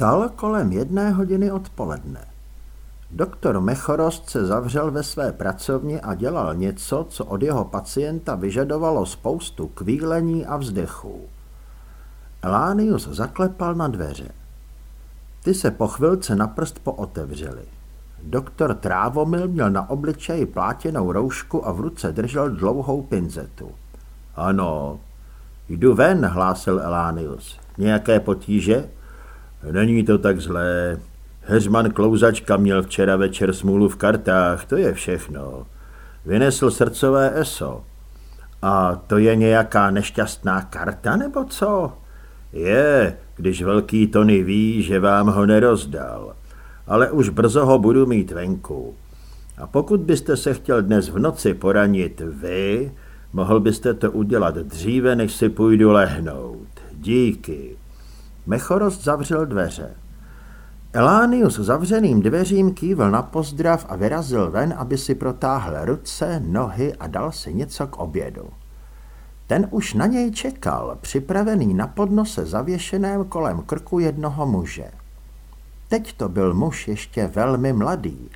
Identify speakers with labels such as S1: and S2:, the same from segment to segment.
S1: Vstal kolem jedné hodiny odpoledne. Doktor Mechorost se zavřel ve své pracovně a dělal něco, co od jeho pacienta vyžadovalo spoustu kvílení a vzdechů. Elánius zaklepal na dveře. Ty se po chvilce na prst pootevřely. Doktor Trávomil měl na obličeji plátěnou roušku a v ruce držel dlouhou pinzetu. Ano, jdu ven, hlásil Elánius. Nějaké potíže? Není to tak zlé. Heřman Klouzačka měl včera večer smůlu v kartách, to je všechno. Vynesl srdcové eso. A to je nějaká nešťastná karta, nebo co? Je, když velký Tony ví, že vám ho nerozdal. Ale už brzo ho budu mít venku. A pokud byste se chtěl dnes v noci poranit vy, mohl byste to udělat dříve, než si půjdu lehnout. Díky. Mechorost zavřel dveře. Elánius zavřeným dveřím kývl na pozdrav a vyrazil ven, aby si protáhl ruce, nohy a dal si něco k obědu. Ten už na něj čekal, připravený na podnose zavěšeném kolem krku jednoho muže. Teď to byl muž ještě velmi mladý,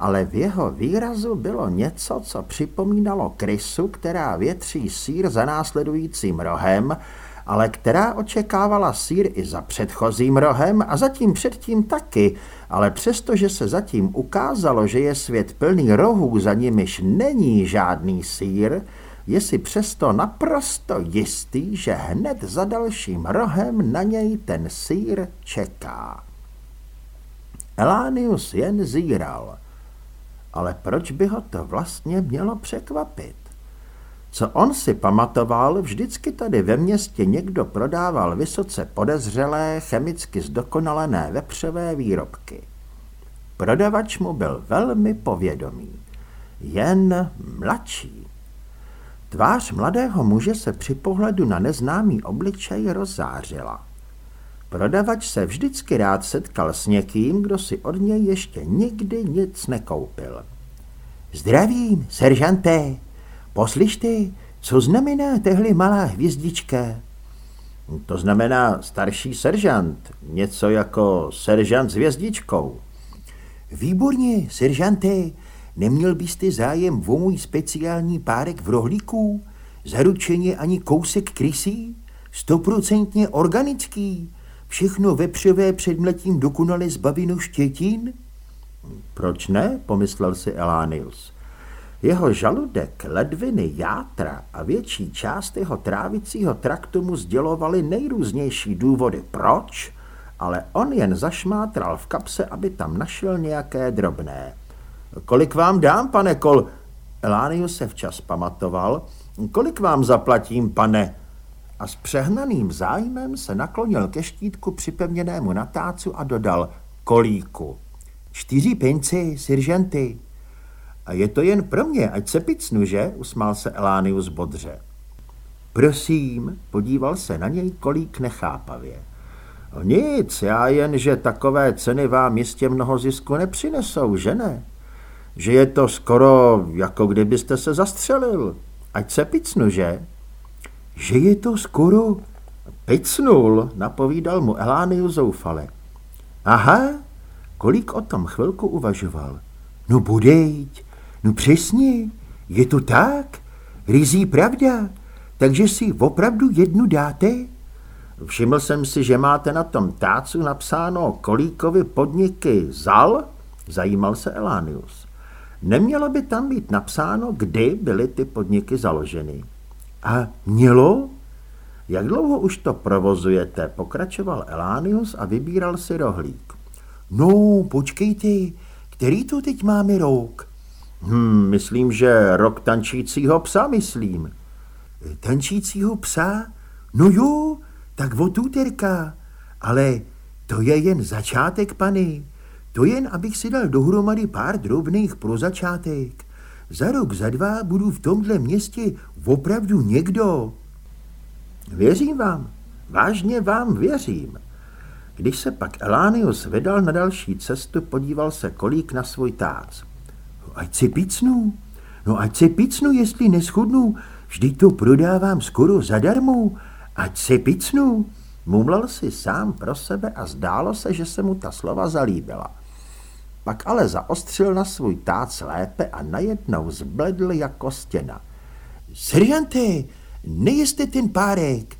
S1: ale v jeho výrazu bylo něco, co připomínalo krysu, která větří sír za následujícím rohem ale která očekávala sír i za předchozím rohem a zatím předtím taky, ale přestože se zatím ukázalo, že je svět plný rohů, za nimiž není žádný sír, je si přesto naprosto jistý, že hned za dalším rohem na něj ten sír čeká. Elánius jen zíral. Ale proč by ho to vlastně mělo překvapit? Co on si pamatoval, vždycky tady ve městě někdo prodával vysoce podezřelé, chemicky zdokonalené vepřové výrobky. Prodavač mu byl velmi povědomý, jen mladší. Tvář mladého muže se při pohledu na neznámý obličej rozzářila. Prodavač se vždycky rád setkal s někým, kdo si od něj ještě nikdy nic nekoupil. Zdravím, seržanté, Poslyšte, co znamená tehle malá hvězdička? To znamená starší seržant, něco jako seržant s hvězdičkou. Výborně, seržante, neměl byste zájem o můj speciální párek v rohlíku? Zaručeně ani kousek krysí? Stoprocentně organický? Všechno vepřové předmletím dokonale zbaveno štětin? Proč ne, pomyslel si Elánius. Jeho žaludek, ledviny, játra a větší část jeho trávicího traktu mu sdělovali nejrůznější důvody proč, ale on jen zašmátral v kapse, aby tam našel nějaké drobné. Kolik vám dám, pane Kol? Elánius se včas pamatoval. Kolik vám zaplatím, pane? A s přehnaným zájmem se naklonil ke štítku připevněnému natácu a dodal kolíku. Čtyři pinci, siržanty. A je to jen pro mě, ať se picnu, že? Usmál se Elánius bodře. Prosím, podíval se na něj kolík nechápavě. Nic, já jen, že takové ceny vám jistě mnoho zisku nepřinesou, že ne? Že je to skoro jako kdybyste se zastřelil. Ať se picnu, že? Že je to skoro... Picnul, napovídal mu Elánius zoufale. Aha, kolik o tom chvilku uvažoval. No budejť, No přesně, je to tak, rizí pravda, takže si opravdu jednu dáte? Všiml jsem si, že máte na tom tácu napsáno Kolíkovi podniky ZAL, zajímal se Elánius. Nemělo by tam být napsáno, kdy byly ty podniky založeny. A mělo? Jak dlouho už to provozujete? Pokračoval Elánius a vybíral si rohlík. No, počkejte, který to teď máme rok? Hm, myslím, že rok tančícího psa, myslím. Tančícího psa? No jo, tak od úterka. Ale to je jen začátek, pane. To jen, abych si dal dohromady pár drobných pro začátek. Za rok, za dva budu v tomhle městě opravdu někdo. Věřím vám, vážně vám věřím. Když se pak Elánius vydal na další cestu, podíval se kolík na svůj tác ať si picnu. No ať si picnu, jestli neschudnu. Vždyť to prodávám skoro zadarmo. Ať se picnu. Mumlel si sám pro sebe a zdálo se, že se mu ta slova zalíbila. Pak ale zaostřil na svůj tác lépe a najednou zbledl jako stěna. Seriante, nejeste ten párek?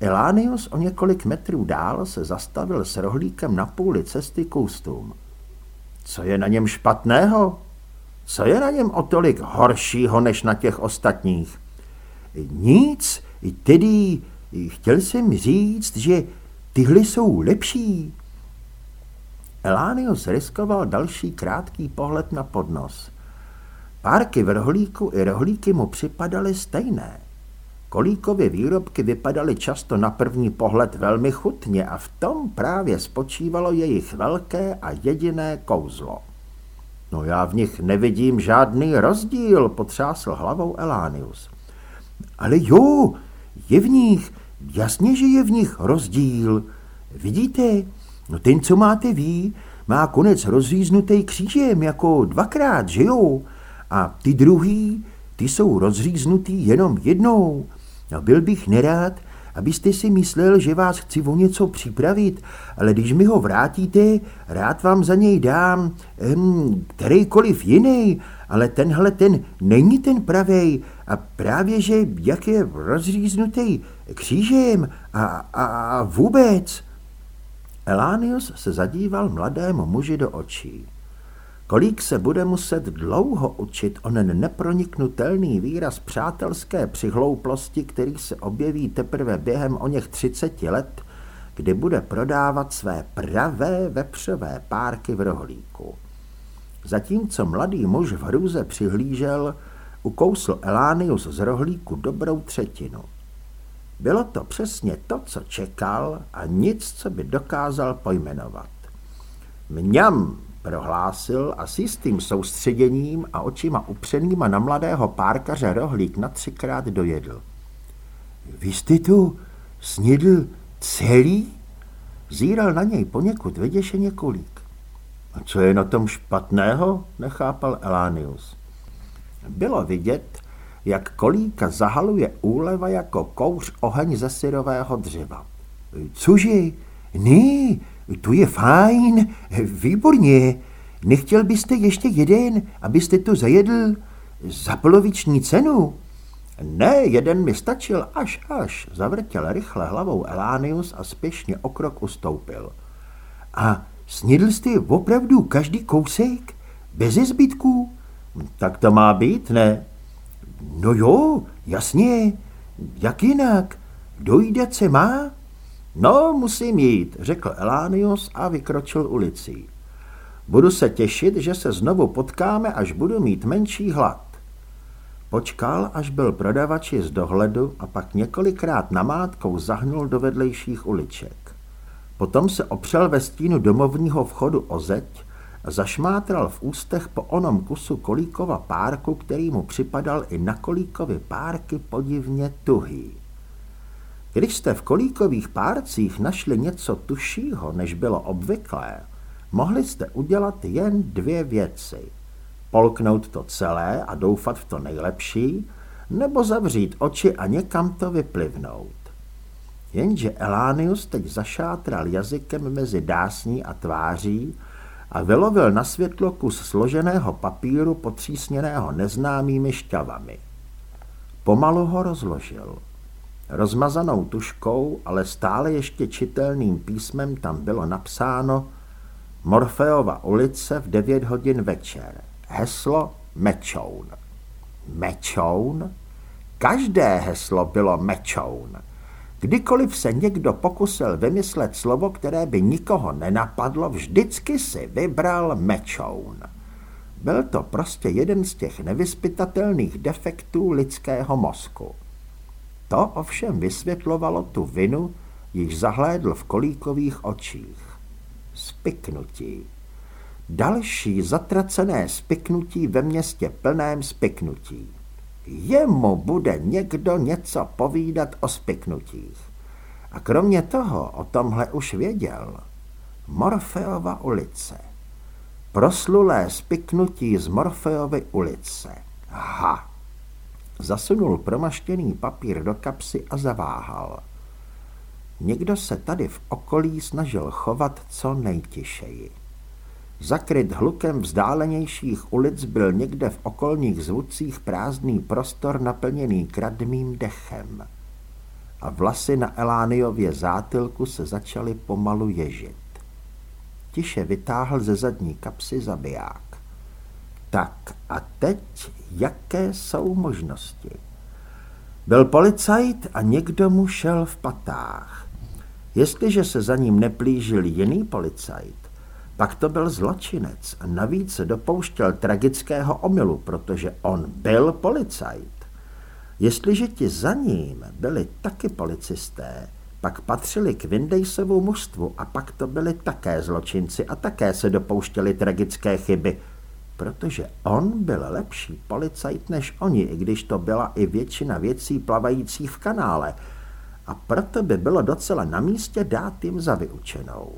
S1: Elánius o několik metrů dál se zastavil s rohlíkem na půli cesty k ústům. Co je na něm špatného? Co je na něm o tolik horšího než na těch ostatních? Nic, tedy chtěl jsem říct, že tyhle jsou lepší. Elánius riskoval další krátký pohled na podnos. Párky v rohlíku i rohlíky mu připadaly stejné. Kolíkovy výrobky vypadaly často na první pohled velmi chutně a v tom právě spočívalo jejich velké a jediné kouzlo. No já v nich nevidím žádný rozdíl, potřásl hlavou Elánius. Ale jo, je v nich, jasně, že je v nich rozdíl. Vidíte, no ten, co máte ví, má konec rozříznutý křížem, jako dvakrát, že jo? A ty druhý, ty jsou rozříznutý jenom jednou. No byl bych nerád, abyste si myslel, že vás chci o něco připravit, ale když mi ho vrátíte, rád vám za něj dám hm, kterýkoliv jiný, ale tenhle ten není ten pravej a právě, že jak je rozříznutý křížem a, a, a vůbec. Elánius se zadíval mladému muži do očí. Kolik se bude muset dlouho učit onen neproniknutelný výraz přátelské přihlouplosti, který se objeví teprve během o něch třiceti let, kdy bude prodávat své pravé vepřové párky v rohlíku. Zatímco mladý muž v hrůze přihlížel, ukousl Elánius z rohlíku dobrou třetinu. Bylo to přesně to, co čekal a nic, co by dokázal pojmenovat. Mňam, prohlásil a s jistým soustředěním a očima upřenýma na mladého párkaře rohlík na třikrát dojedl. Vy jste tu snědl celý? Zíral na něj poněkud vyděšeně kolík. A co je na tom špatného? nechápal Elánius. Bylo vidět, jak kolíka zahaluje úleva jako kouř oheň ze syrového dřeva. Cože? Ne, tu je fajn, výborně. Nechtěl byste ještě jeden, abyste to zajedl za poloviční cenu? Ne, jeden mi stačil až až, zavrtěl rychle hlavou Elánius a spěšně o krok ustoupil. A snědl jste opravdu každý kousek? Bez zbytků? Tak to má být, ne? No jo, jasně. Jak jinak? Dojdat se má? No, musím jít, řekl Elánius a vykročil ulicí. Budu se těšit, že se znovu potkáme, až budu mít menší hlad. Počkal, až byl prodavači z dohledu a pak několikrát namátkou zahnul do vedlejších uliček. Potom se opřel ve stínu domovního vchodu o zeď a zašmátral v ústech po onom kusu kolíkova párku, který mu připadal i na kolíkovi párky podivně tuhý. Když jste v kolíkových párcích našli něco tušího, než bylo obvyklé, mohli jste udělat jen dvě věci. Polknout to celé a doufat v to nejlepší, nebo zavřít oči a někam to vyplivnout. Jenže Elánius teď zašátral jazykem mezi dásní a tváří a vylovil na světlo kus složeného papíru potřísněného neznámými šťavami. Pomalu ho rozložil. Rozmazanou tuškou, ale stále ještě čitelným písmem tam bylo napsáno Morfeova ulice v 9 hodin večer. Heslo Mečoun. Mečoun? Každé heslo bylo Mečoun. Kdykoliv se někdo pokusil vymyslet slovo, které by nikoho nenapadlo, vždycky si vybral Mečoun. Byl to prostě jeden z těch nevyspytatelných defektů lidského mozku. To ovšem vysvětlovalo tu vinu, již zahlédl v kolíkových očích. Spiknutí. Další zatracené spiknutí ve městě plném spiknutí. Jemu bude někdo něco povídat o spiknutích. A kromě toho o tomhle už věděl. Morfeova ulice. Proslulé spiknutí z Morfeovy ulice. Ha! Zasunul promaštěný papír do kapsy a zaváhal. Někdo se tady v okolí snažil chovat co nejtišeji. Zakryt hlukem vzdálenějších ulic byl někde v okolních zvucích prázdný prostor naplněný kradmým dechem. A vlasy na Elániově zátylku se začaly pomalu ježit. Tiše vytáhl ze zadní kapsy zabiják. Tak a teď jaké jsou možnosti? Byl policajt a někdo mu šel v patách. Jestliže se za ním neplížil jiný policajt, pak to byl zločinec a navíc se dopouštěl tragického omylu, protože on byl policajt. Jestliže ti za ním byli taky policisté, pak patřili k Windejsovu mužstvu a pak to byli také zločinci a také se dopouštěli tragické chyby, protože on byl lepší policajt než oni, i když to byla i většina věcí plavajících v kanále a proto by bylo docela na místě dát jim za vyučenou.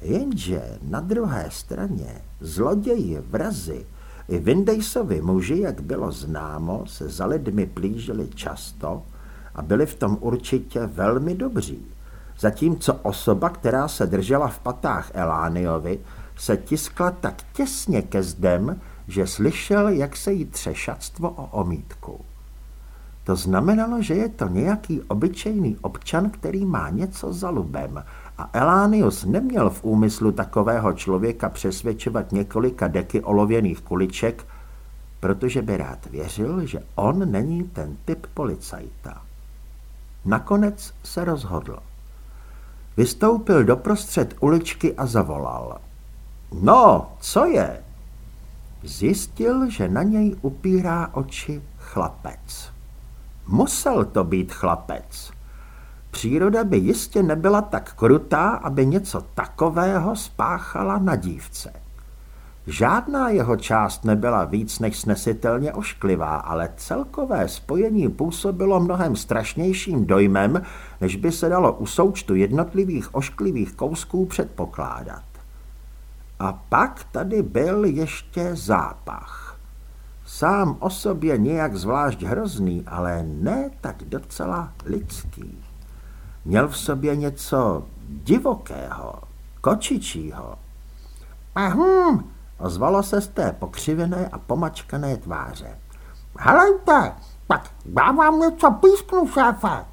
S1: Jenže na druhé straně zloději, vrazy i Windejsovi muži, jak bylo známo, se za lidmi plížili často a byli v tom určitě velmi dobří. Zatímco osoba, která se držela v patách Elániovi, se tiskla tak těsně ke zdem, že slyšel, jak se jí třešatstvo o omítku. To znamenalo, že je to nějaký obyčejný občan, který má něco za lubem a Elánius neměl v úmyslu takového člověka přesvědčovat několika deky olověných kuliček, protože by rád věřil, že on není ten typ policajta. Nakonec se rozhodl. Vystoupil doprostřed uličky a zavolal. No, co je? Zjistil, že na něj upírá oči chlapec. Musel to být chlapec. Příroda by jistě nebyla tak krutá, aby něco takového spáchala na dívce. Žádná jeho část nebyla víc než snesitelně ošklivá, ale celkové spojení působilo mnohem strašnějším dojmem, než by se dalo u součtu jednotlivých ošklivých kousků předpokládat. A pak tady byl ještě zápach. Sám o sobě nějak zvlášť hrozný, ale ne tak docela lidský. Měl v sobě něco divokého, kočičího.
S2: Ahum,
S1: ozvalo se z té pokřivené a pomačkané tváře.
S2: Helejte, tak já vám něco písknu, šéfe.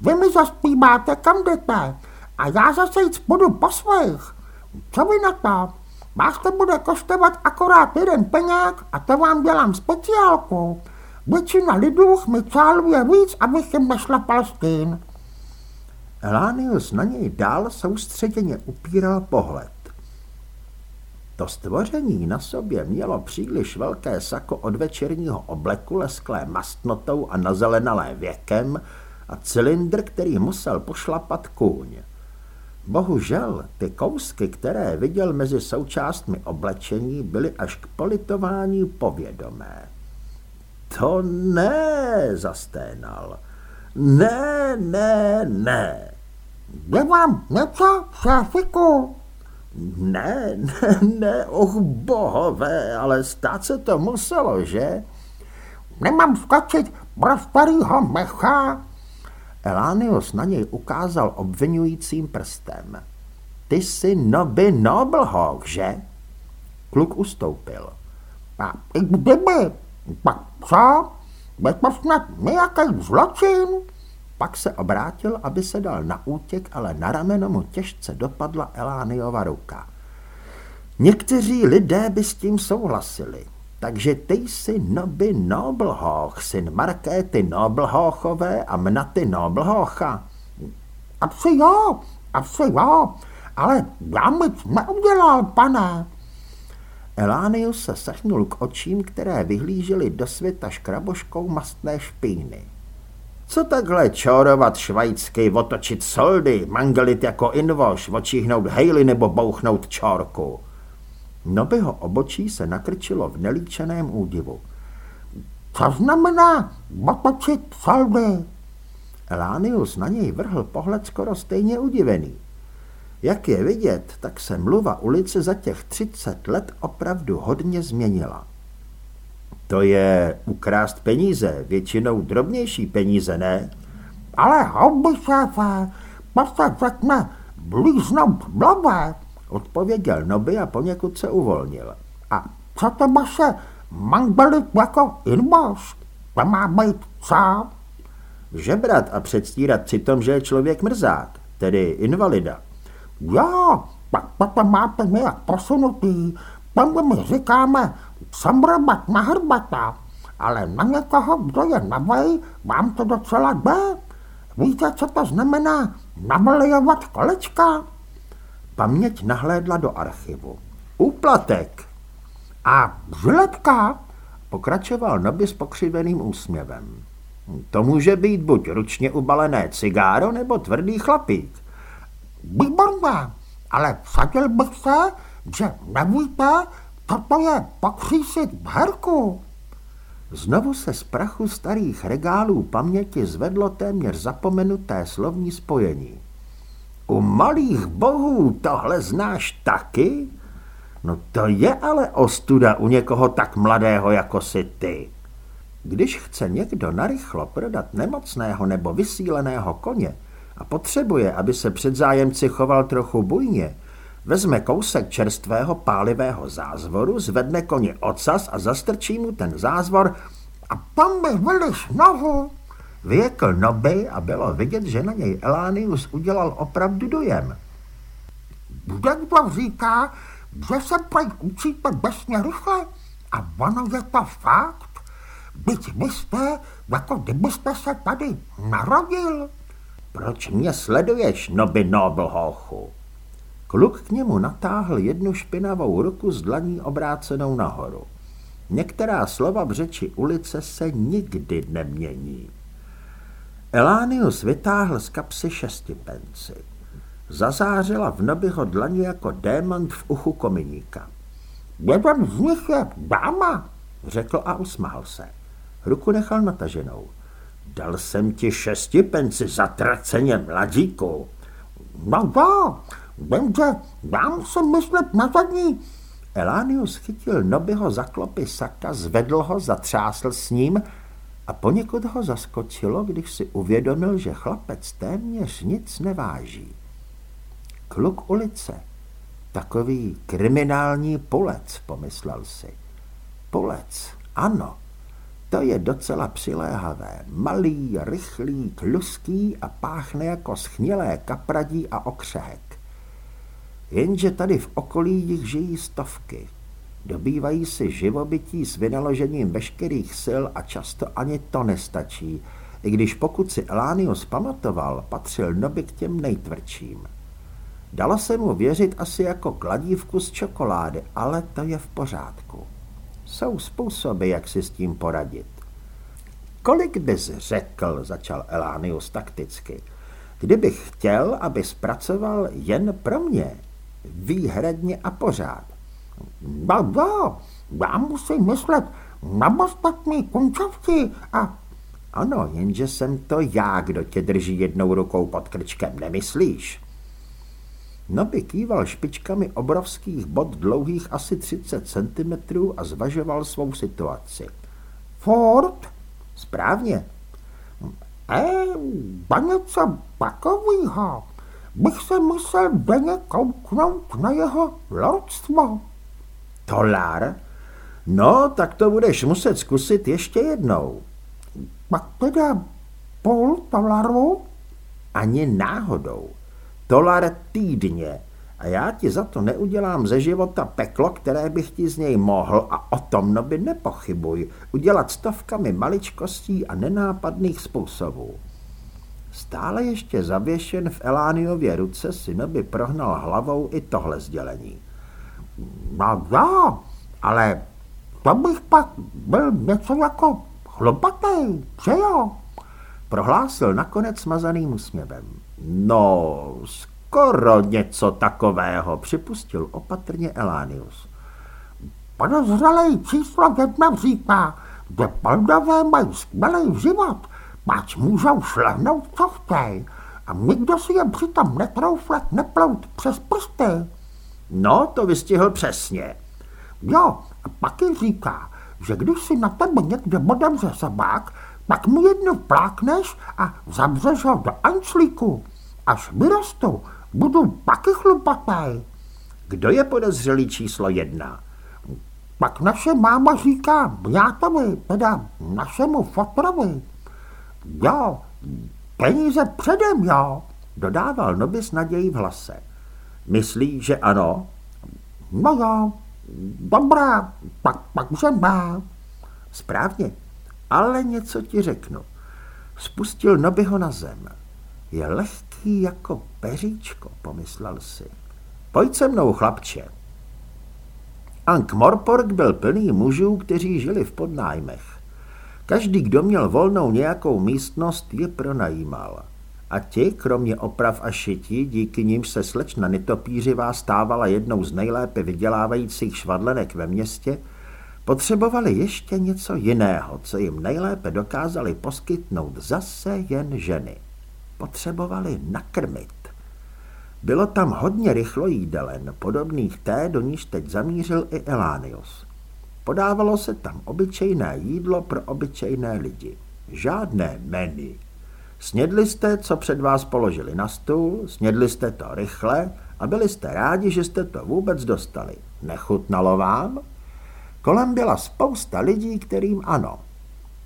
S2: Vy mi zaspíváte, kam jdete, a já zase jít budu po svých. Co vy na to? Vás to bude koštovat akorát jeden peněk a to vám dělám speciálku. Většina lidů mi cáluje víc, abych jim nešlapal stín.
S1: Elánius na něj dál soustředěně upíral pohled. To stvoření na sobě mělo příliš velké sako od večerního obleku lesklé mastnotou a nazelenalé věkem a cylindr, který musel pošlapat kůň. Bohužel ty kousky, které viděl mezi součástmi oblečení, byly až k politování povědomé. To ne, zasténal. Ne, ne, ne.
S2: Je vám něco, šéfiku?
S1: Ne, ne, ne, och bohové, ale stát se to muselo, že?
S2: Nemám skočit pro starýho mecha?
S1: Elánius na něj ukázal obvinujícím prstem. Ty jsi noby Noblehawk, že? Kluk ustoupil.
S2: A kdyby, pak co? Je to snad nějaký zločin?
S1: Pak se obrátil, aby se dal na útěk, ale na rameno mu těžce dopadla Elániova ruka. Někteří lidé by s tím souhlasili, takže ty jsi Noby Noblehawk, syn Markéty Noblehawkové a Mnaty Noblehawka.
S2: Asi jo, asi jo, ale já nic neudělal, pane.
S1: Elánius se sechnul k očím, které vyhlížely do světa škraboškou mastné špíny. Co takhle čorovat švajcky, otočit soldy, mangelit jako invoš, očíhnout hejly nebo bouchnout čorku? Nobyho obočí se nakrčilo v nelíčeném údivu.
S2: Co znamená otočit soldy?
S1: Elánius na něj vrhl pohled skoro stejně udivený. Jak je vidět, tak se mluva ulice za těch třicet let opravdu hodně změnila. To je ukrást peníze, většinou drobnější peníze, ne?
S2: Ale houby, šéfe, se řekne blíznout blavé,
S1: odpověděl Noby a poněkud se uvolnil.
S2: A co to se mangelit jako inboš? To má být co?
S1: Žebrat a předstírat přitom, že je člověk mrzák, tedy invalida.
S2: Jo, pak potom máte nějak posunutý. Tam my říkáme samrabat na hrbata, ale na někoho, kdo je navej, vám to docela jde. Víte, co to znamená namalejovat kolečka?
S1: Paměť nahlédla do archivu. Úplatek.
S2: A žiletka?
S1: Pokračoval Noby s pokřiveným úsměvem. To může být buď ručně ubalené cigáro, nebo tvrdý chlapík.
S2: Výborně, ale vsadil bych se, že nevíte, co to je pokřísit v herku.
S1: Znovu se z prachu starých regálů paměti zvedlo téměř zapomenuté slovní spojení. U malých bohů tohle znáš taky? No to je ale ostuda u někoho tak mladého jako si ty. Když chce někdo narychlo prodat nemocného nebo vysíleného koně a potřebuje, aby se před zájemci choval trochu bujně, vezme kousek čerstvého pálivého zázvoru, zvedne koně ocas a zastrčí mu ten zázvor
S2: a tam mi vyliš nohu.
S1: Vyjekl noby a bylo vidět, že na něj Elánius udělal opravdu dojem.
S2: to říká, že se prej učíte besně rychle a ono je to fakt. Byť vy jste, jako kdybyste se tady narodil.
S1: Proč mě sleduješ, noby Noblhochu? Kluk k němu natáhl jednu špinavou ruku s dlaní obrácenou nahoru. Některá slova v řeči ulice se nikdy nemění. Elánius vytáhl z kapsy šestipenci. Zazářila v nobyho dlaní jako démant v uchu kominíka.
S2: Jeden z nich je dáma,
S1: řekl a usmál se. Ruku nechal nataženou. Dal jsem ti šestipenci za traceně mladíku.
S2: No jo, jenže já musím myslet na zadní.
S1: Elánius chytil Nobyho za klopy saka, zvedl ho, zatřásl s ním a poněkud ho zaskočilo, když si uvědomil, že chlapec téměř nic neváží. Kluk ulice, takový kriminální pulec, pomyslel si. Pulec, ano, to je docela přiléhavé. Malý, rychlý, kluský a páchne jako schnilé kapradí a okřehek. Jenže tady v okolí jich žijí stovky. Dobývají si živobytí s vynaložením veškerých sil a často ani to nestačí, i když pokud si Elánius pamatoval, patřil Noby k těm nejtvrdším. Dalo se mu věřit asi jako kladívku z čokolády, ale to je v pořádku. Jsou způsoby, jak si s tím poradit. Kolik bys řekl, začal Elánius takticky, kdybych chtěl, aby zpracoval jen pro mě, výhradně a pořád.
S2: No jo, já musím myslet na ostatní končovky a...
S1: Ano, jenže jsem to já, kdo tě drží jednou rukou pod krčkem, nemyslíš? Noby kýval špičkami obrovských bod dlouhých asi 30 cm a zvažoval svou situaci.
S2: Ford?
S1: Správně.
S2: E, něco takovýho. Bych se musel denně kouknout na jeho lordstvo.
S1: Tolar? No, tak to budeš muset zkusit ještě jednou.
S2: Pak teda půl tolaru?
S1: Ani náhodou tolar týdně a já ti za to neudělám ze života peklo, které bych ti z něj mohl a o tom no by nepochybuj, udělat stovkami maličkostí a nenápadných způsobů. Stále ještě zavěšen v Elániově ruce synoby prohnal hlavou i tohle sdělení.
S2: No jo, ale to bych pak byl něco jako chlopatý, že jo?
S1: Prohlásil nakonec smazaným úsměvem. No, skoro něco takového, připustil opatrně Elánius.
S2: Podezřelej číslo jedna říká, že Moldové mají skvělý život, pač můžou šlehnout, co chtějí, a nikdo si je přitom netrouflet neplout přes prsty.
S1: No, to vystihl přesně.
S2: Jo, a pak jim říká, že když si na tebe někde bodem ze sebák, pak mu jednu plákneš a zavřeš ho do ančlíku. až vyrostu, budu taky chlupatý.
S1: Kdo je podezřelý číslo jedna?
S2: Pak naše máma říká brátovi, teda našemu fotrovi. Jo, peníze předem, jo,
S1: dodával Noby s nadějí v hlase. Myslí, že ano?
S2: No jo, dobrá, pak, pak už má.
S1: Správně, ale něco ti řeknu. Spustil Nobyho na zem. Je lehký jako peříčko, pomyslel si. Pojď se mnou, chlapče. Ank Morpork byl plný mužů, kteří žili v podnájmech. Každý, kdo měl volnou nějakou místnost, je pronajímal. A ti, kromě oprav a šití, díky nimž se slečna Nitopířivá stávala jednou z nejlépe vydělávajících švadlenek ve městě, potřebovali ještě něco jiného, co jim nejlépe dokázali poskytnout zase jen ženy. Potřebovali nakrmit. Bylo tam hodně rychlojídelen, podobných té, do níž teď zamířil i Elánios. Podávalo se tam obyčejné jídlo pro obyčejné lidi. Žádné menu. Snědli jste, co před vás položili na stůl, snědli jste to rychle a byli jste rádi, že jste to vůbec dostali. Nechutnalo vám? Kolem byla spousta lidí, kterým ano.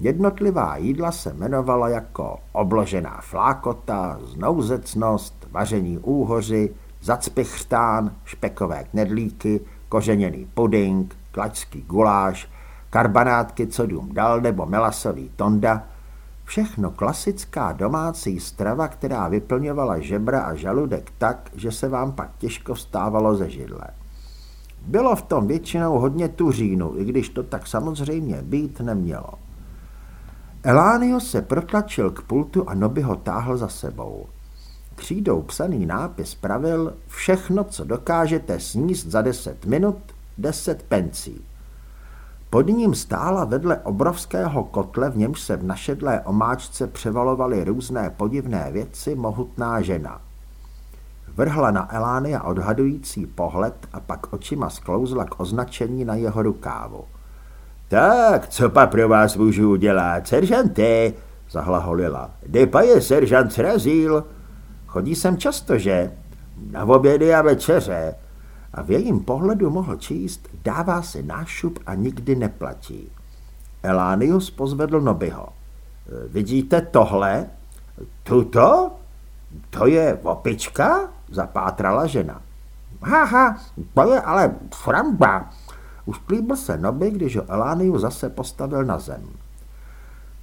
S1: Jednotlivá jídla se jmenovala jako obložená flákota, znouzecnost, vaření úhoři, zacpichřtán, špekové knedlíky, kořeněný puding, klačský guláš, karbanátky, co dům dal, nebo melasový tonda, všechno klasická domácí strava, která vyplňovala žebra a žaludek tak, že se vám pak těžko vstávalo ze židle. Bylo v tom většinou hodně tuřínu, i když to tak samozřejmě být nemělo. Elánio se protlačil k pultu a Noby ho táhl za sebou. Křídou psaný nápis pravil všechno, co dokážete sníst za deset minut, deset pencí. Pod ním stála vedle obrovského kotle, v němž se v našedlé omáčce převalovaly různé podivné věci, mohutná žena. Vrhla na Elánia odhadující pohled a pak očima sklouzla k označení na jeho rukávu. Tak, co pa pro vás můžu udělat, seržante? zahlaholila. Depa je seržant Srazíl. Chodí sem často, že? Na obědy a večeře. A v jejím pohledu mohl číst, dává si nášup a nikdy neplatí. Elánius pozvedl Nobyho. Vidíte tohle? Tuto? To je opička? Zapátrala žena.
S2: Haha, to je ale framba.
S1: Usklíbil se Noby, když ho Elániu zase postavil na zem.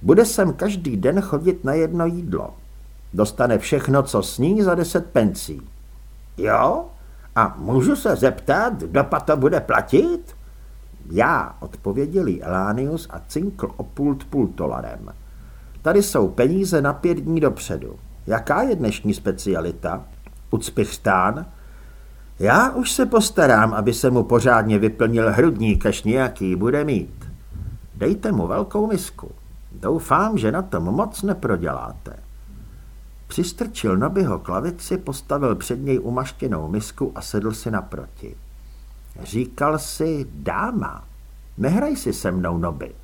S1: Bude sem každý den chodit na jedno jídlo. Dostane všechno, co sní, za deset pencí.
S2: Jo? A můžu se zeptat, kdo pa to bude platit?
S1: Já, odpověděl Elánius a cinkl o pult pultolarem. Tady jsou peníze na pět dní dopředu. Jaká je dnešní specialita? Ucpichstán? Já už se postarám, aby se mu pořádně vyplnil hrudník, až nějaký bude mít. Dejte mu velkou misku. Doufám, že na tom moc neproděláte. Přistrčil Nobyho klavici, postavil před něj umaštěnou misku a sedl si naproti. Říkal si, dáma, nehraj si se mnou, Noby.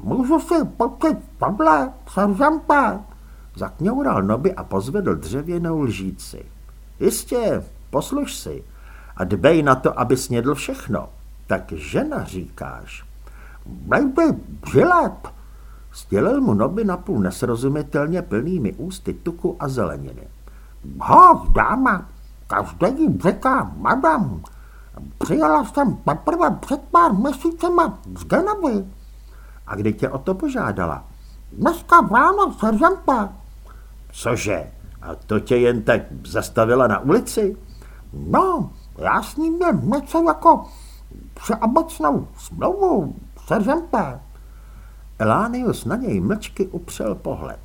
S2: Můžu si počít tohle, seržante?
S1: Zakňoural Noby a pozvedl dřevěnou lžíci. Jistě, posluš si a dbej na to, aby snědl všechno. Tak žena říkáš.
S2: Baby, žilet,
S1: Sdělil mu Noby napůl nesrozumitelně plnými ústy tuku a zeleniny.
S2: Ho, dáma, každý říká madam. Přijela jsem teprve před pár měsícema z Genevy.
S1: A kdy tě o to požádala?
S2: Dneska ráno, seržante.
S1: Cože? A to tě jen tak zastavila na ulici?
S2: No, já s ním měl něco jako všeobecnou smlouvu, seržante.
S1: Elánius na něj mlčky upřel pohled.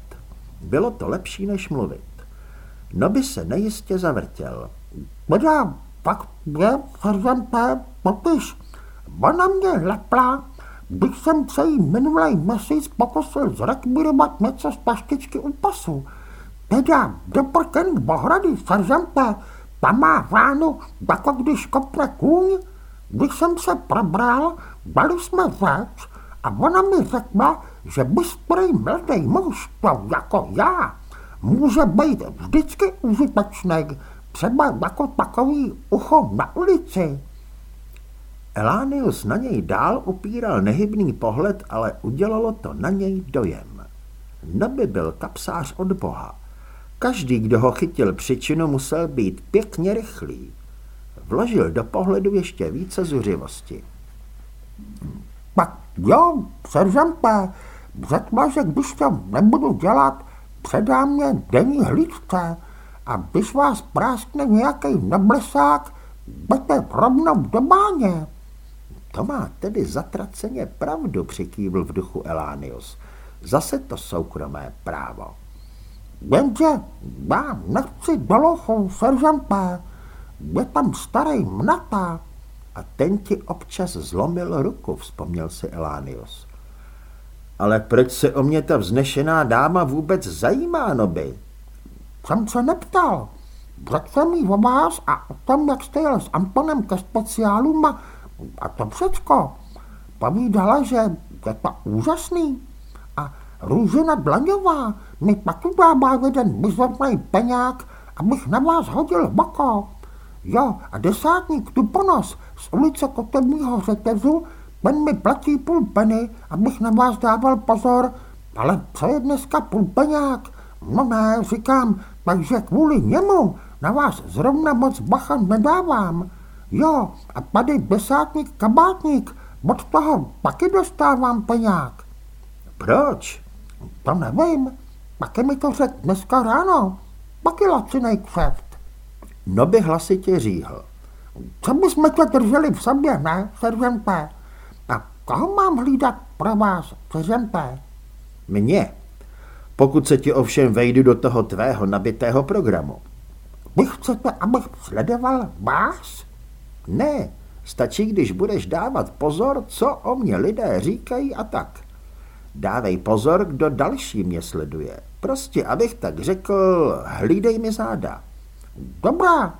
S1: Bylo to lepší, než mluvit. Noby se nejistě zavrtěl.
S2: Teda, pak je, seržante, popiš. Ona mě lepla, když jsem se jí minulý měsíc pokusil zrekvírovat něco z paštičky u pasu. Teda, do prken bohrady, seržante, tam má ránu, jako když kopne kůň. Když jsem se probral, dali jsme řeč, a ona mi řekla, že bystrý mladý muž, to jako já, může být vždycky užitečný, třeba jako takový ucho na ulici.
S1: Elánius na něj dál upíral nehybný pohled, ale udělalo to na něj dojem. Neby byl kapsář od boha. Každý, kdo ho chytil příčinu, musel být pěkně rychlý. Vložil do pohledu ještě více zuřivosti.
S2: Pak jo, seržante, řekla, že když to nebudu dělat, předá mě denní hlídce a když vás práskne nějaký neblesák, budete rovnou do báně.
S1: To má tedy zatraceně pravdu, přikývl v duchu Elánius. Zase to soukromé právo.
S2: Jenže já nechci do lochu, seržante. Je tam starý mnata.
S1: A ten ti občas zlomil ruku, vzpomněl si Elánius. Ale proč se o mě ta vznešená dáma vůbec zajímá, noby?
S2: Jsem se neptal. Řekl jsem jí o vás a o tom, jak jste jel s Antonem ke speciálům a, a to všecko. Povídala, že je to úžasný. A Růžina Dlaňová mi taky dává jeden mizerný peňák, abych na vás hodil boko. Jo, a desátník Tuponos z ulice Kotebního řetězu, ten mi platí půl peny, abych na vás dával pozor, ale co je dneska půl peňák? No ne, říkám, takže kvůli němu na vás zrovna moc bacha nedávám. Jo, a tady desátník kabátník, od toho taky dostávám peňák.
S1: Proč?
S2: To nevím, taky mi to řekl dneska ráno. Taky lacinej křeft.
S1: No by hlasitě říhl.
S2: Co bychom to drželi v sobě, ne, seržente? A koho mám hlídat pro vás, seržente?
S1: Mě. Pokud se ti ovšem vejdu do toho tvého nabitého programu.
S2: Vy chcete, abych sledoval vás?
S1: Ne, stačí, když budeš dávat pozor, co o mě lidé říkají a tak. Dávej pozor, kdo další mě sleduje. Prostě, abych tak řekl, hlídej mi záda.
S2: Dobrá.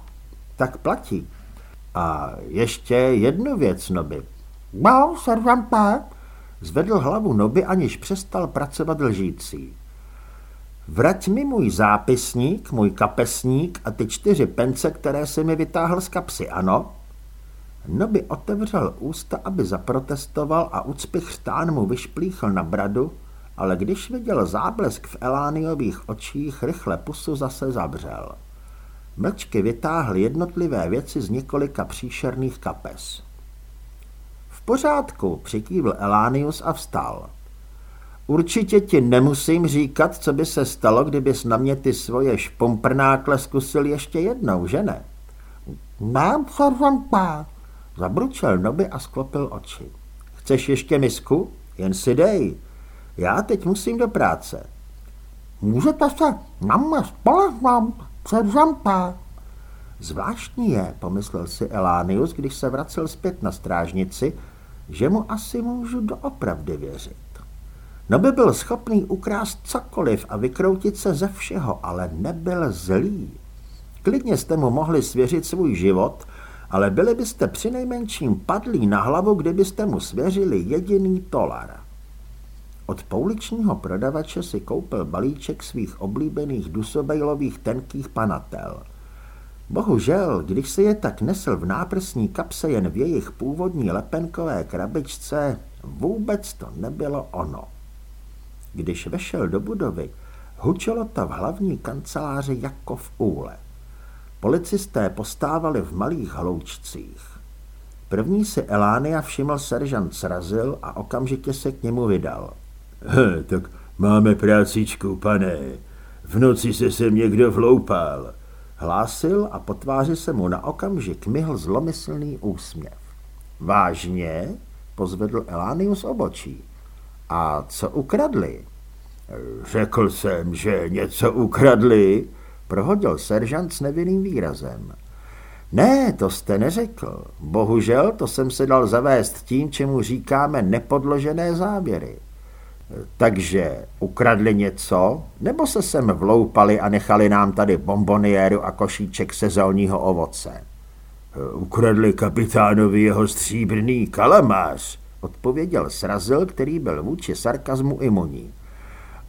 S1: Tak platí. A ještě jednu věc, Noby.
S2: No, seržante.
S1: Zvedl hlavu Noby, aniž přestal pracovat lžící. Vrať mi můj zápisník, můj kapesník a ty čtyři pence, které si mi vytáhl z kapsy, ano? Noby otevřel ústa, aby zaprotestoval a úcpich chřtán mu vyšplíchl na bradu, ale když viděl záblesk v Elániových očích, rychle pusu zase zavřel. Mlčky vytáhl jednotlivé věci z několika příšerných kapes. V pořádku, přikývl Elánius a vstal. Určitě ti nemusím říkat, co by se stalo, kdybys na mě ty svoje špomprnákle zkusil ještě jednou, že ne?
S2: Mám, seržante.
S1: Zabručel Noby a sklopil oči. Chceš ještě misku? Jen si dej. Já teď musím do práce.
S2: Můžete se na spolehnout, seržante.
S1: Zvláštní je, pomyslel si Elánius, když se vracel zpět na strážnici, že mu asi můžu doopravdy věřit. No by byl schopný ukrást cokoliv a vykroutit se ze všeho, ale nebyl zlý. Klidně jste mu mohli svěřit svůj život, ale byli byste přinejmenším padlí na hlavu, kdybyste mu svěřili jediný tolar. Od pouličního prodavače si koupil balíček svých oblíbených dusobejlových tenkých panatel. Bohužel, když se je tak nesl v náprsní kapse jen v jejich původní lepenkové krabičce, vůbec to nebylo ono. Když vešel do budovy, hučelo to v hlavní kanceláři jako v úle. Policisté postávali v malých hloučcích. První si Elánia všiml seržant srazil a okamžitě se k němu vydal.
S3: He, tak máme prácičku, pane. V noci se sem někdo vloupal.
S1: Hlásil a po tváři se mu na okamžik myhl zlomyslný úsměv. Vážně? Pozvedl Elánius obočí. A co ukradli?
S3: Řekl jsem, že něco ukradli,
S1: prohodil seržant s nevinným výrazem. Ne, to jste neřekl. Bohužel to jsem se dal zavést tím, čemu říkáme nepodložené záběry. Takže ukradli něco, nebo se sem vloupali a nechali nám tady bomboniéru a košíček sezónního ovoce?
S3: Ukradli kapitánovi jeho stříbrný kalamář,
S1: odpověděl Srazil, který byl vůči sarkazmu imunní.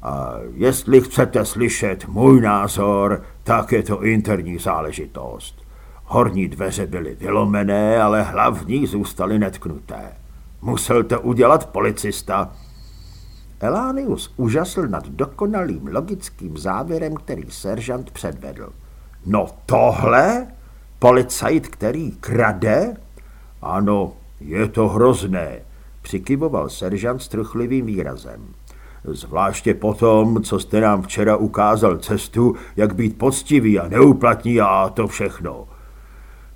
S3: A jestli chcete slyšet můj názor, tak je to interní záležitost. Horní dveře byly vylomené, ale hlavní zůstaly netknuté. Musel to udělat policista.
S1: Elánius užasl nad dokonalým logickým závěrem, který seržant předvedl. No tohle? Policajt, který krade?
S3: Ano, je to hrozné,
S1: přikyvoval seržant s truchlivým výrazem.
S3: Zvláště potom, co jste nám včera ukázal cestu, jak být poctivý a neuplatní a to všechno.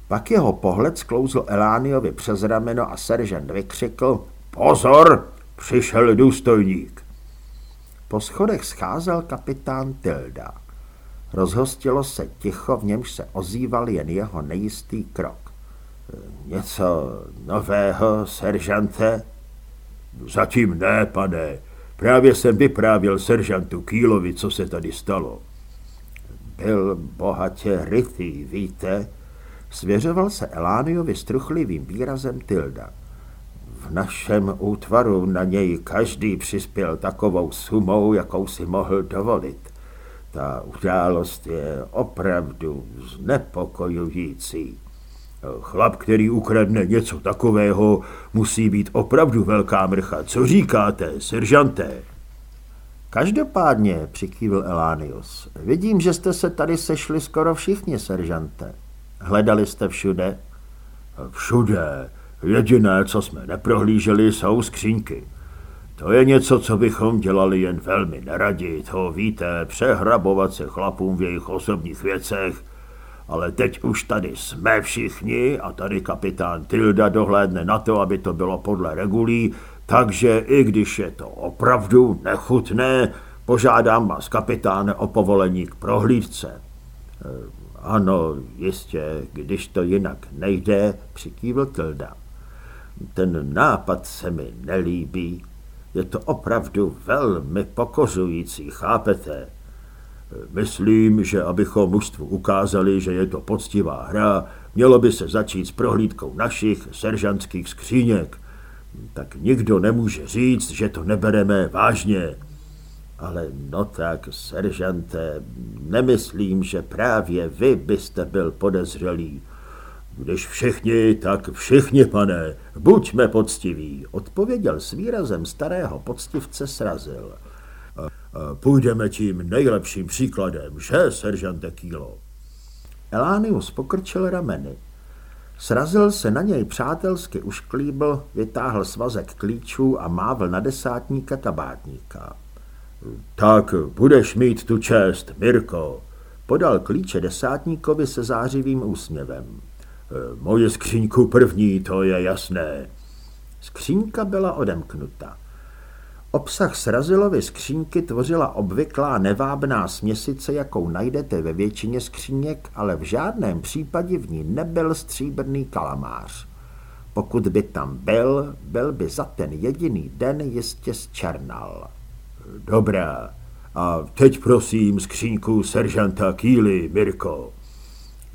S1: Pak jeho pohled sklouzl Elániovi přes rameno a seržant vykřikl Pozor, přišel důstojník. Po schodech scházel kapitán Tilda. Rozhostilo se ticho, v němž se ozýval jen jeho nejistý krok.
S3: Něco nového, seržante? Zatím ne, pane. Právě jsem vyprávěl seržantu Kýlovi, co se tady stalo.
S1: Byl bohatě rytý, víte? Svěřoval se Elániovi s truchlivým výrazem Tilda. V našem útvaru na něj každý přispěl takovou sumou, jakou si mohl dovolit. Ta událost je opravdu znepokojující.
S3: Chlap, který ukradne něco takového, musí být opravdu velká mrcha. Co říkáte, seržante?
S1: Každopádně, přikývil Elánius, vidím, že jste se tady sešli skoro všichni, seržante. Hledali jste všude?
S3: Všude. Jediné, co jsme neprohlíželi, jsou skřínky. To je něco, co bychom dělali jen velmi neradi, to víte, přehrabovat se chlapům v jejich osobních věcech, ale teď už tady jsme všichni a tady kapitán Tilda dohlédne na to, aby to bylo podle regulí, takže i když je to opravdu nechutné, požádám vás, kapitáne, o povolení k prohlídce. E,
S1: ano, jistě, když to jinak nejde, přikývl Tilda. Ten nápad se mi nelíbí. Je to opravdu velmi pokořující, chápete?
S3: Myslím, že abychom mužstvu ukázali, že je to poctivá hra, mělo by se začít s prohlídkou našich seržantských skříněk. Tak nikdo nemůže říct, že to nebereme vážně.
S1: Ale no tak, seržante, nemyslím, že právě vy byste byl podezřelý.
S3: Když všichni, tak všichni, pane, buďme poctiví, odpověděl s výrazem starého poctivce srazil. Půjdeme tím nejlepším příkladem, že, seržante Kýlo?
S1: Elánius pokrčil rameny. Srazil se na něj přátelsky ušklíbl, vytáhl svazek klíčů a mávl na desátníka tabátníka.
S3: Tak budeš mít tu čest, Mirko,
S1: podal klíče desátníkovi se zářivým úsměvem.
S3: Moje skříňku první, to je jasné.
S1: Skřínka byla odemknuta. Obsah srazilovy skřínky tvořila obvyklá nevábná směsice, jakou najdete ve většině skříněk, ale v žádném případě v ní nebyl stříbrný kalamář. Pokud by tam byl, byl by za ten jediný den jistě zčernal.
S3: Dobrá. A teď prosím skřínku seržanta Kýly, Mirko.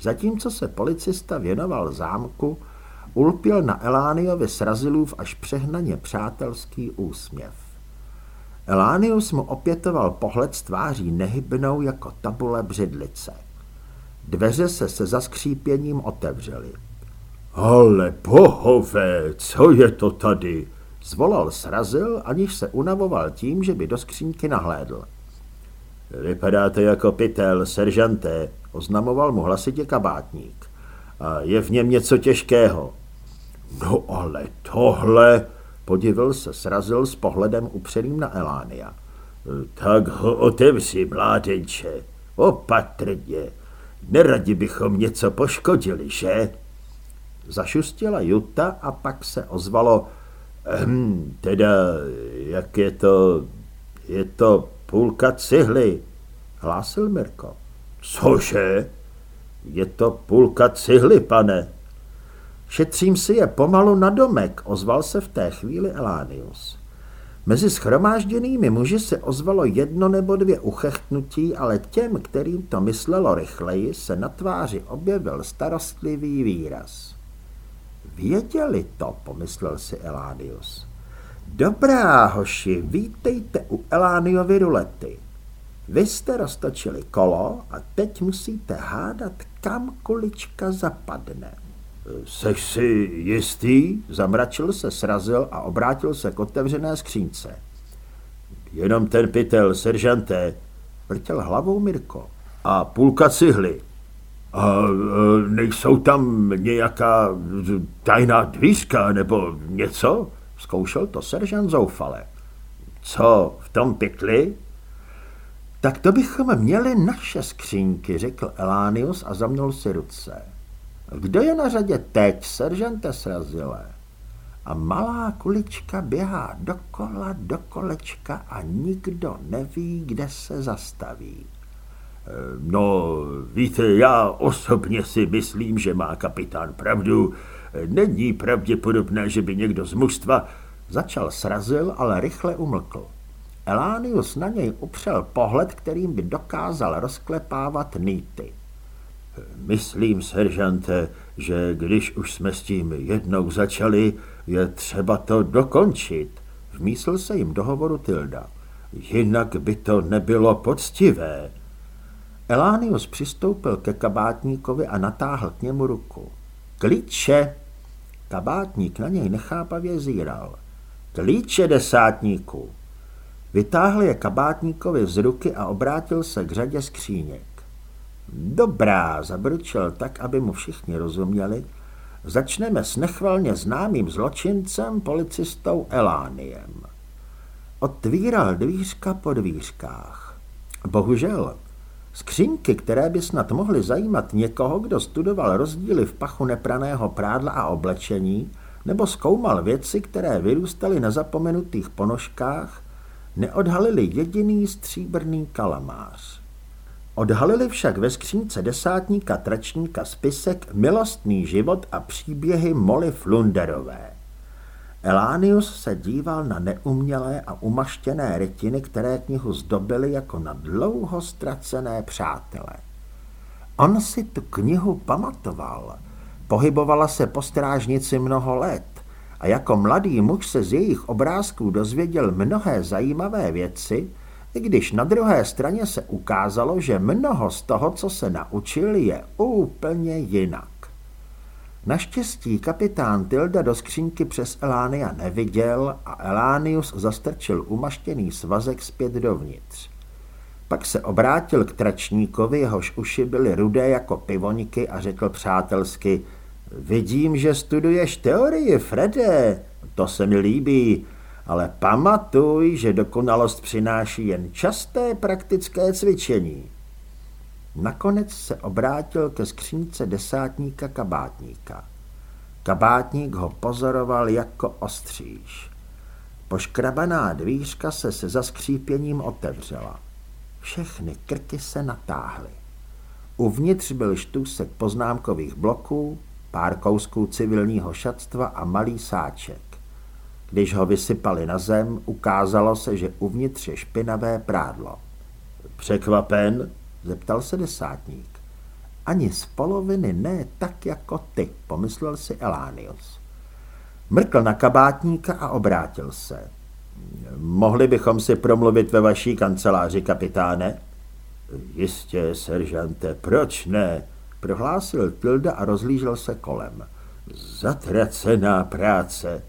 S1: Zatímco se policista věnoval zámku, ulpil na Elániovi srazilův až přehnaně přátelský úsměv. Elánius mu opětoval pohled s tváří nehybnou jako tabule břidlice. Dveře se se zaskřípěním otevřely.
S3: Ale bohové, co je to tady?
S1: Zvolal srazil, aniž se unavoval tím, že by do skřínky nahlédl.
S3: Vypadáte jako pytel, seržante, oznamoval mu hlasitě kabátník. Je v něm něco těžkého. No ale tohle, Podivil se, srazil s pohledem upřeným na Elánia. Tak ho otevři, mládenče, opatrně. Neradi bychom něco poškodili, že?
S1: Zašustila Juta a pak se ozvalo,
S3: hm, teda, jak je to, je to půlka cihly, hlásil Mirko. Cože? Je to půlka cihly, pane,
S1: Šetřím si je pomalu na domek, ozval se v té chvíli Elánius. Mezi schromážděnými muži se ozvalo jedno nebo dvě uchechtnutí, ale těm, kterým to myslelo rychleji, se na tváři objevil starostlivý výraz. Věděli to, pomyslel si Elánius. Dobrá, hoši, vítejte u Elániovy rulety. Vy jste roztočili kolo a teď musíte hádat, kam kulička zapadne.
S3: Seš si jistý?
S1: Zamračil se, srazil a obrátil se k otevřené skřínce.
S3: Jenom ten pytel, seržante,
S1: vrtěl hlavou Mirko.
S3: A půlka cihly. A e, nejsou tam nějaká tajná dvířka nebo něco?
S1: Zkoušel to seržant zoufale.
S3: Co, v tom pytli?
S1: Tak to bychom měli naše skřínky, řekl Elánius a zamnul si ruce. Kdo je na řadě teď, seržante srazilé? A malá kulička běhá dokola do kolečka a nikdo neví, kde se zastaví.
S3: Eh, no, víte, já osobně si myslím, že má kapitán pravdu. Není pravděpodobné, že by někdo z mužstva...
S1: Začal srazil, ale rychle umlkl. Elánius na něj upřel pohled, kterým by dokázal rozklepávat nýty.
S3: Myslím, seržante, že když už jsme s tím jednou začali, je třeba to dokončit.
S1: Vmísl se jim do hovoru Tilda.
S3: Jinak by to nebylo poctivé.
S1: Elánius přistoupil ke kabátníkovi a natáhl k němu ruku. Klíče! Kabátník na něj nechápavě zíral. Klíče desátníku! Vytáhl je kabátníkovi z ruky a obrátil se k řadě skříněk. Dobrá, zabručel tak, aby mu všichni rozuměli. Začneme s nechvalně známým zločincem, policistou Elániem. Otvíral dvířka po dvířkách. Bohužel, skřínky, které by snad mohly zajímat někoho, kdo studoval rozdíly v pachu nepraného prádla a oblečení, nebo zkoumal věci, které vyrůstaly na zapomenutých ponožkách, neodhalili jediný stříbrný kalamář. Odhalili však ve skřínce desátníka tračníka spisek Milostný život a příběhy Molly Flunderové. Elánius se díval na neumělé a umaštěné rytiny, které knihu zdobily jako na dlouho ztracené přátele. On si tu knihu pamatoval. Pohybovala se po strážnici mnoho let a jako mladý muž se z jejich obrázků dozvěděl mnohé zajímavé věci, i když na druhé straně se ukázalo, že mnoho z toho, co se naučil, je úplně jinak. Naštěstí kapitán Tilda do skřínky přes Elánia neviděl a Elánius zastrčil umaštěný svazek zpět dovnitř. Pak se obrátil k tračníkovi, jehož uši byly rudé jako pivoňky a řekl přátelsky – Vidím, že studuješ teorii, Frede. To se mi líbí, ale pamatuj, že dokonalost přináší jen časté praktické cvičení. Nakonec se obrátil ke skřínce desátníka kabátníka. Kabátník ho pozoroval jako ostříž. Poškrabaná dvířka se se zaskřípěním otevřela. Všechny krky se natáhly. Uvnitř byl štůsek poznámkových bloků, pár kousků civilního šatstva a malý sáček. Když ho vysypali na zem, ukázalo se, že uvnitř je špinavé prádlo.
S3: Překvapen?
S1: zeptal se desátník. Ani z poloviny ne tak jako ty, pomyslel si Elánius. Mrkl na kabátníka a obrátil se. Mohli bychom si promluvit ve vaší kanceláři, kapitáne?
S3: Jistě, seržante, proč ne?
S1: Prohlásil Tilda a rozlížel se kolem.
S3: Zatracená práce.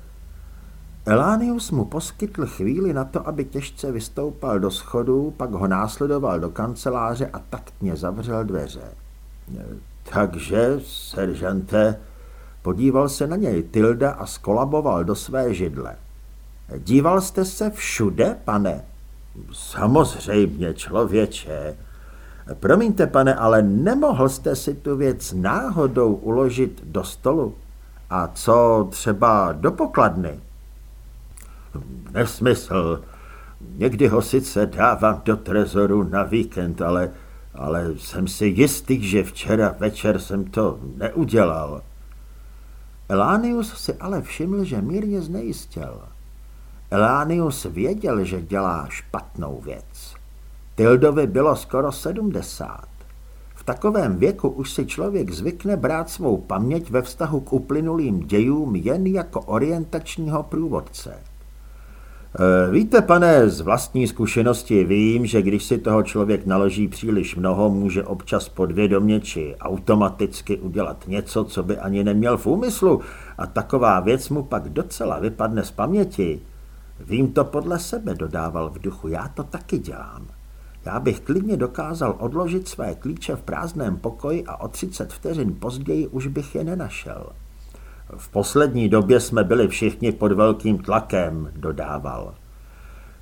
S1: Elánius mu poskytl chvíli na to, aby těžce vystoupal do schodů, pak ho následoval do kanceláře a taktně zavřel dveře.
S3: Takže, seržante,
S1: podíval se na něj Tilda a skolaboval do své židle. Díval jste se všude, pane?
S3: Samozřejmě, člověče.
S1: Promiňte, pane, ale nemohl jste si tu věc náhodou uložit do stolu? A co třeba do pokladny?
S3: Nesmysl. Někdy ho sice dávám do trezoru na víkend, ale, ale jsem si jistý, že včera večer jsem to neudělal.
S1: Elánius si ale všiml, že mírně znejistěl. Elánius věděl, že dělá špatnou věc. Tildovi bylo skoro sedmdesát. V takovém věku už si člověk zvykne brát svou paměť ve vztahu k uplynulým dějům jen jako orientačního průvodce. Eh, víte, pane, z vlastní zkušenosti vím, že když si toho člověk naloží příliš mnoho, může občas podvědomě či automaticky udělat něco, co by ani neměl v úmyslu a taková věc mu pak docela vypadne z paměti. Vím to podle sebe, dodával v duchu, já to taky dělám. Já bych klidně dokázal odložit své klíče v prázdném pokoji a o 30 vteřin později už bych je nenašel. V poslední době jsme byli všichni pod velkým tlakem, dodával.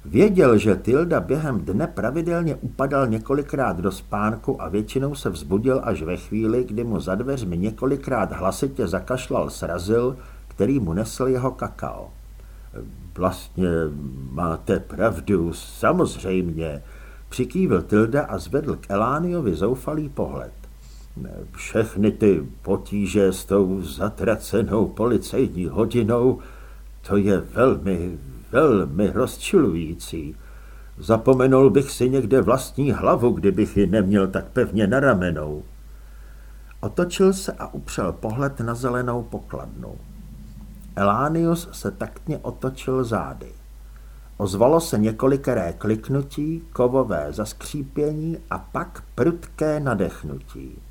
S1: Věděl, že Tilda během dne pravidelně upadal několikrát do spánku a většinou se vzbudil až ve chvíli, kdy mu za dveřmi několikrát hlasitě zakašlal srazil, který mu nesl jeho kakao. Vlastně máte pravdu, samozřejmě, přikývil Tilda a zvedl k Elániovi zoufalý pohled. Všechny ty potíže s tou zatracenou policejní hodinou, to je velmi, velmi rozčilující. Zapomenul bych si někde vlastní hlavu, kdybych ji neměl tak pevně na ramenou. Otočil se a upřel pohled na zelenou pokladnu. Elánius se taktně otočil zády. Ozvalo se několikeré kliknutí, kovové zaskřípění a pak prudké nadechnutí.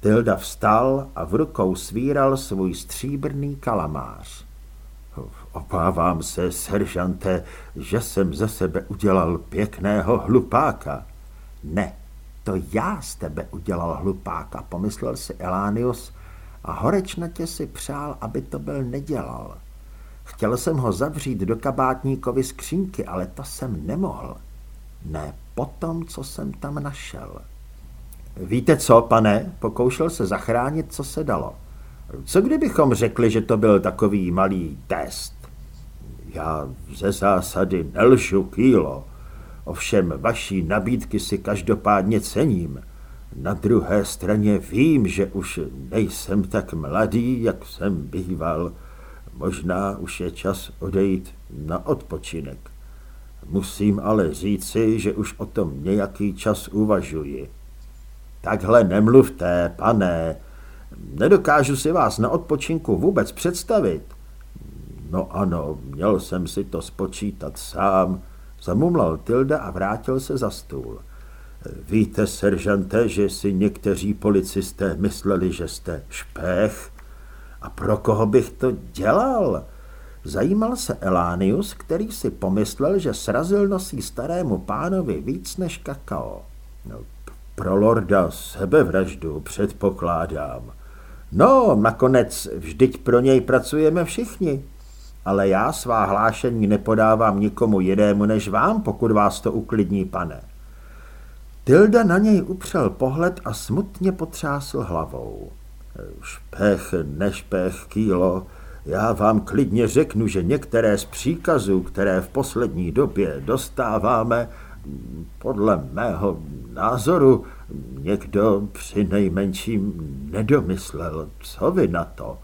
S1: Tilda vstal a v rukou svíral svůj stříbrný kalamář. Obávám se, seržante, že jsem ze sebe udělal pěkného hlupáka. Ne, to já z tebe udělal hlupáka, pomyslel si Elánius a horečnatě si přál, aby to byl nedělal. Chtěl jsem ho zavřít do kabátníkovy skřínky, ale to jsem nemohl. Ne po tom, co jsem tam našel. Víte co, pane, pokoušel se zachránit, co se dalo. Co kdybychom řekli, že to byl takový malý test? Já ze zásady nelžu, kýlo. Ovšem vaší nabídky si každopádně cením. Na druhé straně vím, že už nejsem tak mladý, jak jsem býval. Možná už je čas odejít na odpočinek. Musím ale říci, že už o tom nějaký čas uvažuji. Takhle nemluvte, pane. Nedokážu si vás na odpočinku vůbec představit. No ano, měl jsem si to spočítat sám, zamumlal Tilda a vrátil se za stůl. Víte, seržante, že si někteří policisté mysleli, že jste špech? A pro koho bych to dělal? Zajímal se Elánius, který si pomyslel, že srazil nosí starému pánovi víc než kakao. No, pro lorda sebevraždu předpokládám. No, nakonec vždyť pro něj pracujeme všichni. Ale já svá hlášení nepodávám nikomu jinému než vám, pokud vás to uklidní, pane. Tilda na něj upřel pohled a smutně potřásl hlavou. Špech, nešpech, kýlo, já vám klidně řeknu, že některé z příkazů, které v poslední době dostáváme, podle mého názoru někdo při nejmenším nedomyslel. Co vy na to?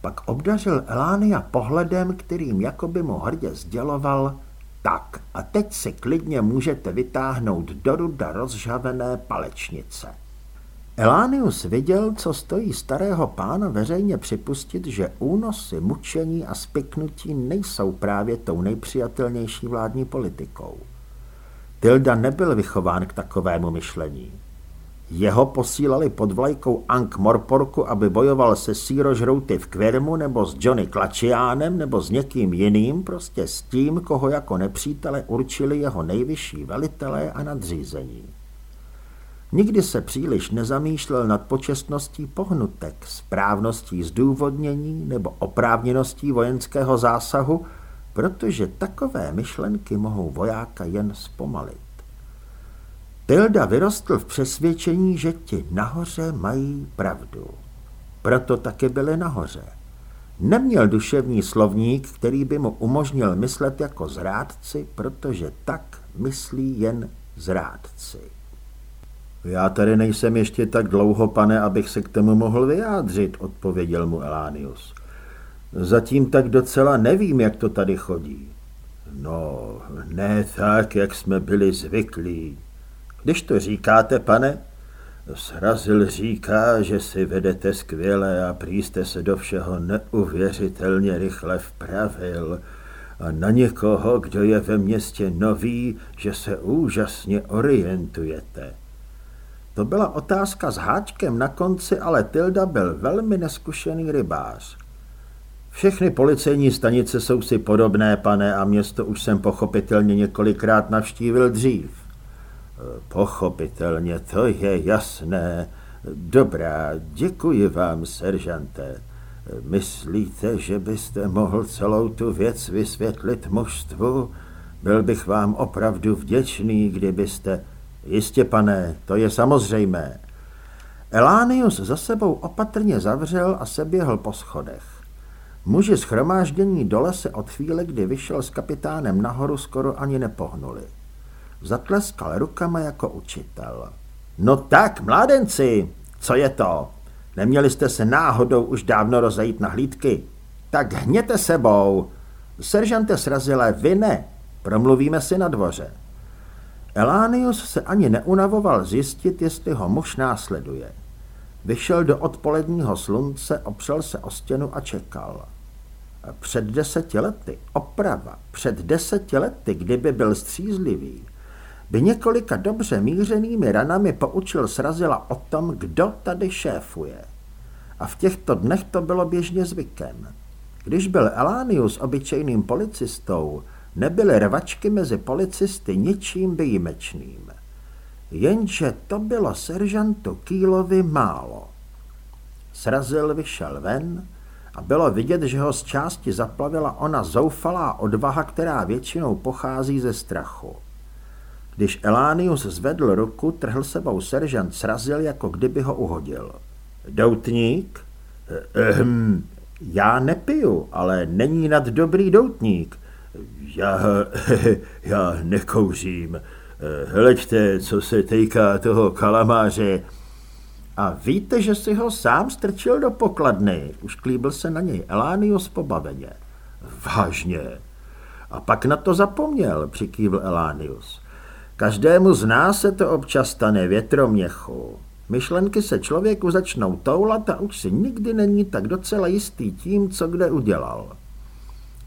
S1: Pak obdařil Elánia pohledem, kterým jakoby mu hrdě sděloval, tak a teď si klidně můžete vytáhnout do ruda rozžavené palečnice. Elánius viděl, co stojí starého pána veřejně připustit, že únosy, mučení a spiknutí nejsou právě tou nejpřijatelnější vládní politikou. Tilda nebyl vychován k takovému myšlení. Jeho posílali pod vlajkou Ank Morporku, aby bojoval se sírožrouty v Kvermu nebo s Johnny Klačiánem nebo s někým jiným, prostě s tím, koho jako nepřítele určili jeho nejvyšší velitelé a nadřízení. Nikdy se příliš nezamýšlel nad počestností pohnutek, správností zdůvodnění nebo oprávněností vojenského zásahu, protože takové myšlenky mohou vojáka jen zpomalit. Tilda vyrostl v přesvědčení, že ti nahoře mají pravdu. Proto taky byli nahoře. Neměl duševní slovník, který by mu umožnil myslet jako zrádci, protože tak myslí jen zrádci. Já tady nejsem ještě tak dlouho, pane, abych se k tomu mohl vyjádřit, odpověděl mu Elánius. Zatím tak docela nevím, jak to tady chodí. No, ne tak, jak jsme byli zvyklí. Když to říkáte, pane, Srazil říká, že si vedete skvěle a prý jste se do všeho neuvěřitelně rychle vpravil.
S3: a na někoho, kdo je ve městě nový, že se úžasně orientujete.
S1: To byla otázka s háčkem na konci, ale Tilda byl velmi neskušený rybář. Všechny policejní stanice jsou si podobné, pane, a město už jsem pochopitelně několikrát navštívil dřív.
S3: Pochopitelně, to je jasné. Dobrá, děkuji vám, seržante. Myslíte, že byste mohl celou tu věc vysvětlit mužstvu? Byl bych vám opravdu vděčný, kdybyste...
S1: Jistě, pane, to je samozřejmé. Elánius za sebou opatrně zavřel a se běhl po schodech. Muži schromáždění dole se od chvíle, kdy vyšel s kapitánem nahoru, skoro ani nepohnuli. Zatleskal rukama jako učitel. No tak, mládenci, co je to? Neměli jste se náhodou už dávno rozejít na hlídky? Tak hněte sebou. Seržante srazile, vy ne. Promluvíme si na dvoře. Elánius se ani neunavoval zjistit, jestli ho muž následuje. Vyšel do odpoledního slunce, opřel se o stěnu a čekal. Před deseti lety, oprava, před deseti lety, kdyby byl střízlivý, by několika dobře mířenými ranami poučil Srazila o tom, kdo tady šéfuje. A v těchto dnech to bylo běžně zvykem. Když byl Elánius obyčejným policistou, nebyly rvačky mezi policisty ničím výjimečným. Jenže to bylo seržantu Kýlovi málo. Srazil vyšel ven a bylo vidět, že ho z části zaplavila ona zoufalá odvaha, která většinou pochází ze strachu. Když Elánius zvedl ruku, trhl sebou seržant srazil, jako kdyby ho uhodil. Doutník? Ehm, já nepiju, ale není nad dobrý doutník.
S3: Já, já nekouřím. Hleďte, co se týká toho kalamáře.
S1: A víte, že si ho sám strčil do pokladny? Už klíbil se na něj Elánius pobaveně.
S3: Vážně.
S1: A pak na to zapomněl, přikývl Elánius. Každému z nás se to občas stane větroměchu. Myšlenky se člověku začnou toulat a už si nikdy není tak docela jistý tím, co kde udělal.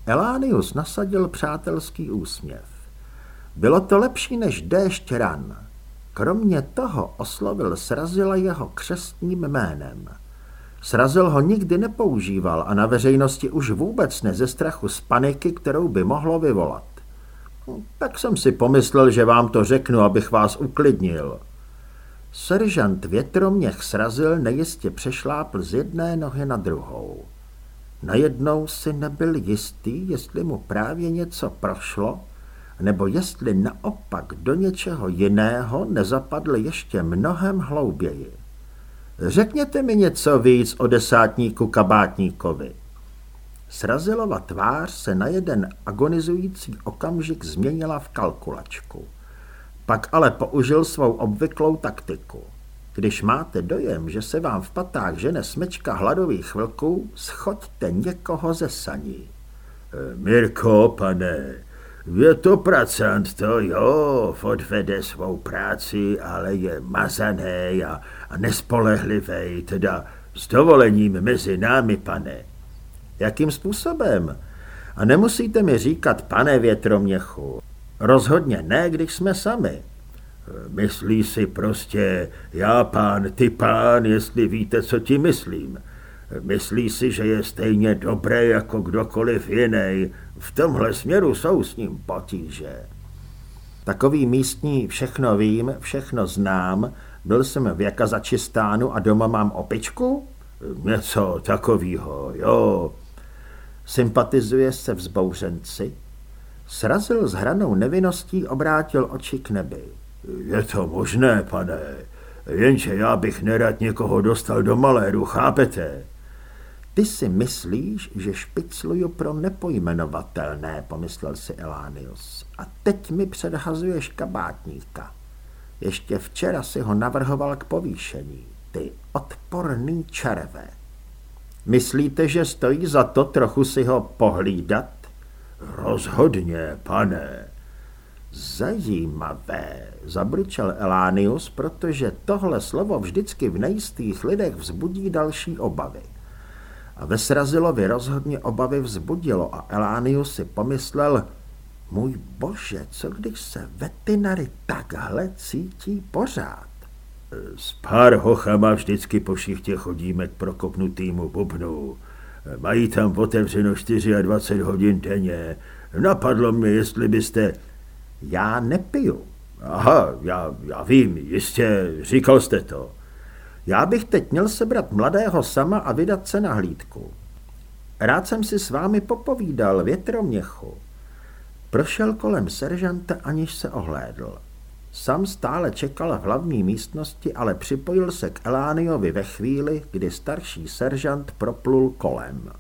S1: Elánius nasadil přátelský úsměv. Bylo to lepší než déšť ran. Kromě toho oslovil Srazila jeho křestním jménem. Srazil ho nikdy nepoužíval a na veřejnosti už vůbec ne ze strachu z paniky, kterou by mohlo vyvolat. Tak jsem si pomyslel, že vám to řeknu, abych vás uklidnil. Seržant větroměch srazil nejistě přešlápl z jedné nohy na druhou. Najednou si nebyl jistý, jestli mu právě něco prošlo, nebo jestli naopak do něčeho jiného nezapadl ještě mnohem hlouběji. Řekněte mi něco víc o desátníku kabátníkovi. Srazilova tvář se na jeden agonizující okamžik změnila v kalkulačku. Pak ale použil svou obvyklou taktiku. Když máte dojem, že se vám v patách žene smečka hladových chvilků, schoďte někoho ze saní.
S3: Mirko, pane, je to pracant, to jo, odvede svou práci, ale je mazaný a, a nespolehlivý, teda s dovolením mezi námi, pane.
S1: Jakým způsobem? A nemusíte mi říkat, pane větroměchu. Rozhodně ne, když jsme sami.
S3: Myslí si prostě, já pán, ty pán, jestli víte, co ti myslím. Myslí si, že je stejně dobré jako kdokoliv jiný. V tomhle směru jsou s ním potíže.
S1: Takový místní všechno vím, všechno znám, byl jsem v Jakazačistánu a doma mám opičku?
S3: Něco takového, jo.
S1: Sympatizuje se vzbouřenci? Srazil s hranou nevinností, obrátil oči k nebi.
S3: Je to možné, pane, jenže já bych nerad někoho dostal do maléru, chápete?
S1: Ty si myslíš, že špicluju pro nepojmenovatelné, pomyslel si Elánius. A teď mi předhazuješ kabátníka. Ještě včera si ho navrhoval k povýšení. Ty odporný červé. Myslíte, že stojí za to trochu si ho pohlídat?
S3: Rozhodně, pane.
S1: Zajímavé, zabručel Elánius, protože tohle slovo vždycky v nejistých lidech vzbudí další obavy. a ve Srazilovi rozhodně obavy vzbudilo a Elánius si pomyslel, můj bože, co když se veterinary takhle cítí pořád?
S3: S pár hochama vždycky po šichtě chodíme k prokopnutýmu bubnu. Mají tam otevřeno 24 hodin denně. Napadlo mě, jestli byste...
S1: Já nepiju.
S3: Aha, já, já vím, jistě, říkal jste to.
S1: Já bych teď měl sebrat mladého sama a vydat se na hlídku. Rád jsem si s vámi popovídal, větroměchu. Prošel kolem seržanta, aniž se ohlédl. Sam stále čekal v hlavní místnosti, ale připojil se k Elániovi ve chvíli, kdy starší seržant proplul kolem.